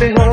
करते हो